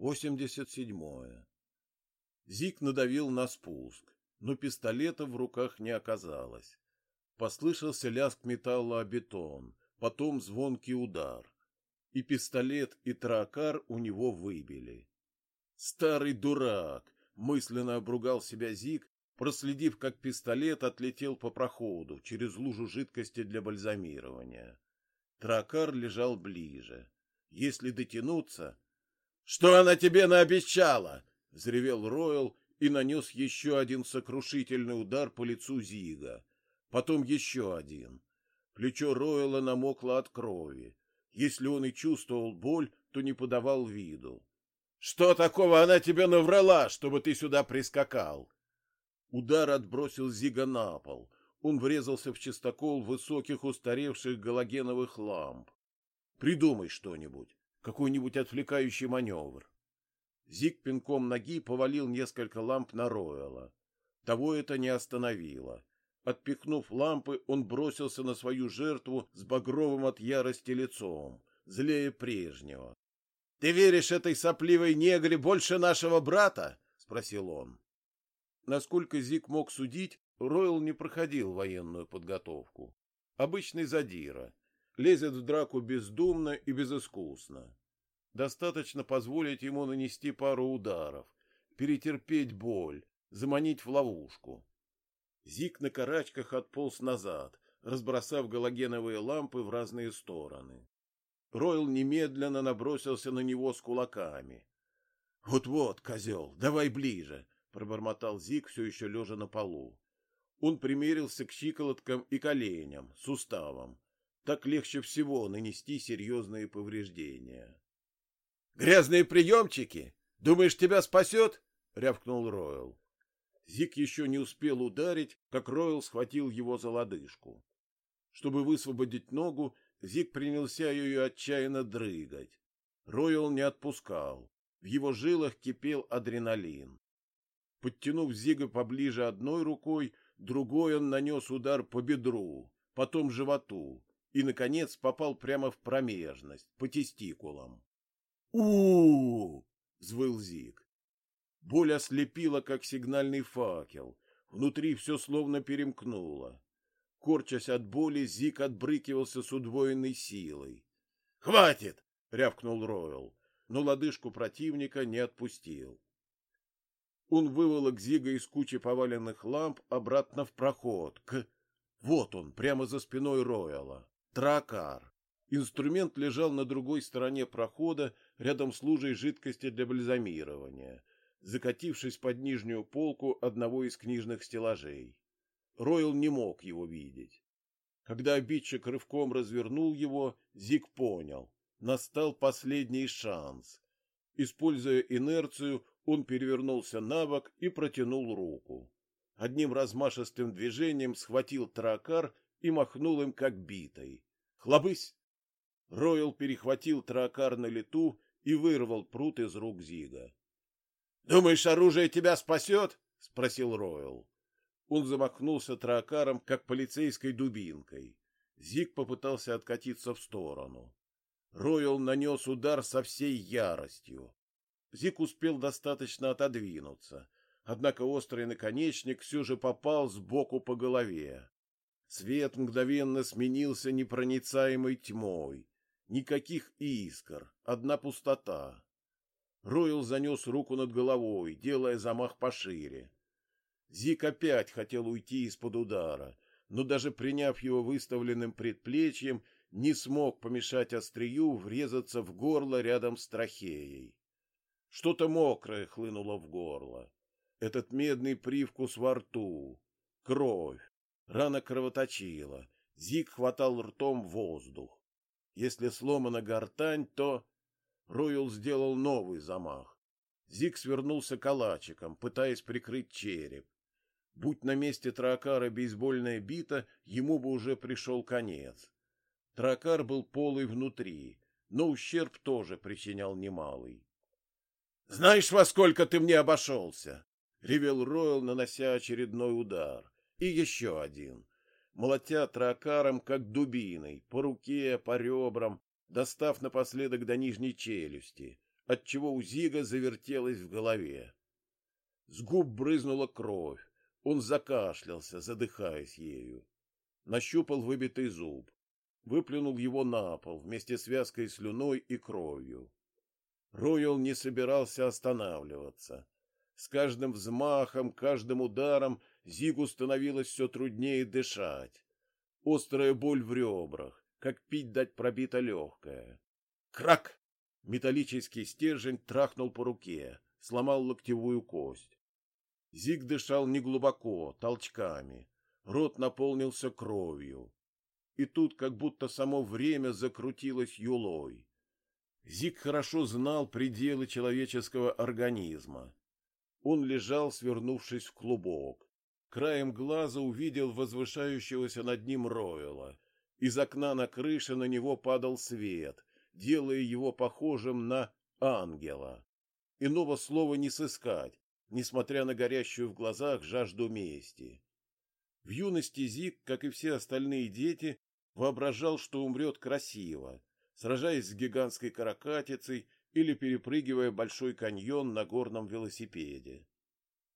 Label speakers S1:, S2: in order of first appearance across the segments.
S1: Восемьдесят седьмое. Зик надавил на спуск, но пистолета в руках не оказалось. Послышался лязг металла о бетон, потом звонкий удар. И пистолет, и тракар у него выбили. Старый дурак! Мысленно обругал себя Зик, проследив, как пистолет отлетел по проходу через лужу жидкости для бальзамирования. Тракар лежал ближе. Если дотянуться... — Что она тебе наобещала? — взревел Ройл и нанес еще один сокрушительный удар по лицу Зига. Потом еще один. Плечо Ройла намокло от крови. Если он и чувствовал боль, то не подавал виду. — Что такого она тебе наврала, чтобы ты сюда прискакал? Удар отбросил Зига на пол. Он врезался в чистокол высоких устаревших галогеновых ламп. Придумай что-нибудь, какой-нибудь отвлекающий маневр. Зиг пинком ноги повалил несколько ламп на Ройла. Того это не остановило. Отпихнув лампы, он бросился на свою жертву с багровым от ярости лицом, злее прежнего. — Ты веришь этой сопливой негре больше нашего брата? — спросил он. Насколько Зик мог судить, Ройл не проходил военную подготовку. Обычный задира. Лезет в драку бездумно и безыскусно. Достаточно позволить ему нанести пару ударов, перетерпеть боль, заманить в ловушку. Зик на карачках отполз назад, разбросав галогеновые лампы в разные стороны. Ройл немедленно набросился на него с кулаками. «Вот — козел, давай ближе! — пробормотал Зик, все еще лежа на полу. Он примерился к щиколоткам и коленям, суставам. Так легче всего нанести серьезные повреждения. — Грязные приемчики! Думаешь, тебя спасет? — рявкнул Ройл. Зик еще не успел ударить, как Ройл схватил его за лодыжку. Чтобы высвободить ногу, Зик принялся ее отчаянно дрыгать. Ройл не отпускал. В его жилах кипел адреналин. Подтянув Зига поближе одной рукой, другой он нанес удар по бедру, потом животу и, наконец, попал прямо в промежность, по тестикулам. у взвыл Зиг. Боль ослепила, как сигнальный факел. Внутри все словно перемкнуло. Корчась от боли, Зиг отбрыкивался с удвоенной силой. «Хватит!» — рявкнул Ройл, но лодыжку противника не отпустил. Он выволок Зига из кучи поваленных ламп обратно в проход, к... Вот он, прямо за спиной Рояла. Тракар. Инструмент лежал на другой стороне прохода, рядом с лужей жидкости для бальзамирования закатившись под нижнюю полку одного из книжных стеллажей. Ройл не мог его видеть. Когда обидчик рывком развернул его, Зиг понял. Настал последний шанс. Используя инерцию, он перевернулся на бок и протянул руку. Одним размашистым движением схватил тракар и махнул им, как битой. «Хлобысь!» Ройл перехватил тракар на лету и вырвал прут из рук Зига. Думаешь, оружие тебя спасет? — спросил Ройл. Он замахнулся тракаром, как полицейской дубинкой. Зиг попытался откатиться в сторону. Ройл нанес удар со всей яростью. Зиг успел достаточно отодвинуться, однако острый наконечник все же попал сбоку по голове. Свет мгновенно сменился непроницаемой тьмой. Никаких искр, одна пустота. Ройл занес руку над головой, делая замах пошире. Зик опять хотел уйти из-под удара, но даже приняв его выставленным предплечьем, не смог помешать острию врезаться в горло рядом с трахеей. Что-то мокрое хлынуло в горло. Этот медный привкус во рту. Кровь. Рана кровоточила. Зик хватал ртом воздух. Если сломана гортань, то... Ройл сделал новый замах. Зиг свернулся калачиком, пытаясь прикрыть череп. Будь на месте Тракара бейсбольная бита, ему бы уже пришел конец. Тракар был полый внутри, но ущерб тоже причинял немалый. — Знаешь, во сколько ты мне обошелся? — ревел Ройл, нанося очередной удар. И еще один. Молотя тракаром, как дубиной, по руке, по ребрам, достав напоследок до нижней челюсти, отчего у Зига завертелось в голове. С губ брызнула кровь. Он закашлялся, задыхаясь ею. Нащупал выбитый зуб. Выплюнул его на пол вместе с вязкой слюной и кровью. Ройл не собирался останавливаться. С каждым взмахом, каждым ударом Зигу становилось все труднее дышать. Острая боль в ребрах, как пить дать пробито легкое. Крак! Металлический стержень трахнул по руке, сломал локтевую кость. Зиг дышал неглубоко, толчками. Рот наполнился кровью. И тут как будто само время закрутилось юлой. Зиг хорошо знал пределы человеческого организма. Он лежал, свернувшись в клубок. Краем глаза увидел возвышающегося над ним Ройла. Из окна на крыше на него падал свет, делая его похожим на ангела. Иного слова не сыскать, несмотря на горящую в глазах жажду мести. В юности Зик, как и все остальные дети, воображал, что умрет красиво, сражаясь с гигантской каракатицей или перепрыгивая большой каньон на горном велосипеде.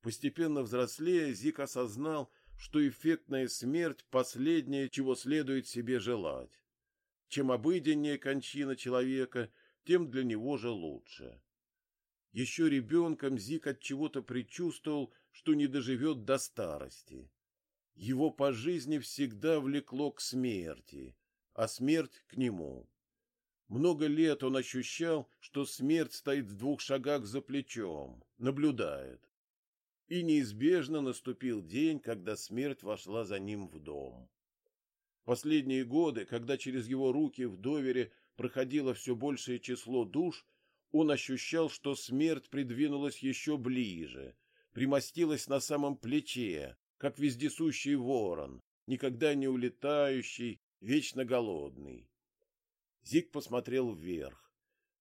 S1: Постепенно взрослея, Зик осознал, что эффектная смерть – последнее, чего следует себе желать. Чем обыденнее кончина человека, тем для него же лучше. Еще ребенком Зик от чего-то предчувствовал, что не доживет до старости. Его по жизни всегда влекло к смерти, а смерть к нему. Много лет он ощущал, что смерть стоит в двух шагах за плечом, наблюдает. И неизбежно наступил день, когда смерть вошла за ним в дом. Последние годы, когда через его руки в довере проходило все большее число душ, он ощущал, что смерть придвинулась еще ближе, примостилась на самом плече, как вездесущий ворон, никогда не улетающий, вечно голодный. Зиг посмотрел вверх.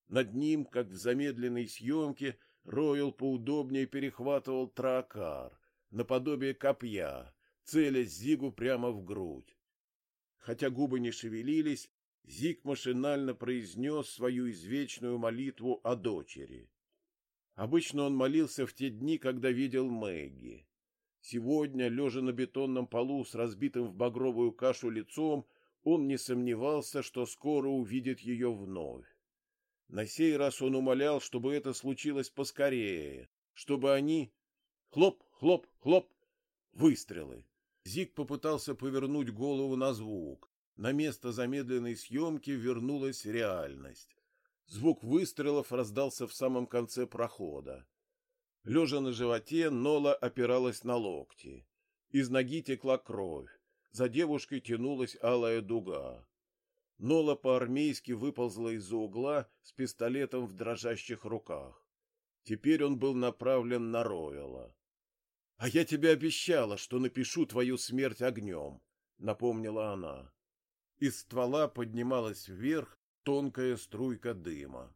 S1: Над ним, как в замедленной съемке, Ройл поудобнее перехватывал тракар, наподобие копья, целясь Зигу прямо в грудь. Хотя губы не шевелились, Зиг машинально произнес свою извечную молитву о дочери. Обычно он молился в те дни, когда видел Мэгги. Сегодня, лежа на бетонном полу с разбитым в багровую кашу лицом, он не сомневался, что скоро увидит ее вновь. На сей раз он умолял, чтобы это случилось поскорее, чтобы они... Хлоп, хлоп, хлоп! Выстрелы. Зиг попытался повернуть голову на звук. На место замедленной съемки вернулась реальность. Звук выстрелов раздался в самом конце прохода. Лежа на животе, Нола опиралась на локти. Из ноги текла кровь. За девушкой тянулась алая дуга. Нола по-армейски выползла из-за угла с пистолетом в дрожащих руках. Теперь он был направлен на Роэла. — А я тебе обещала, что напишу твою смерть огнем, — напомнила она. Из ствола поднималась вверх тонкая струйка дыма.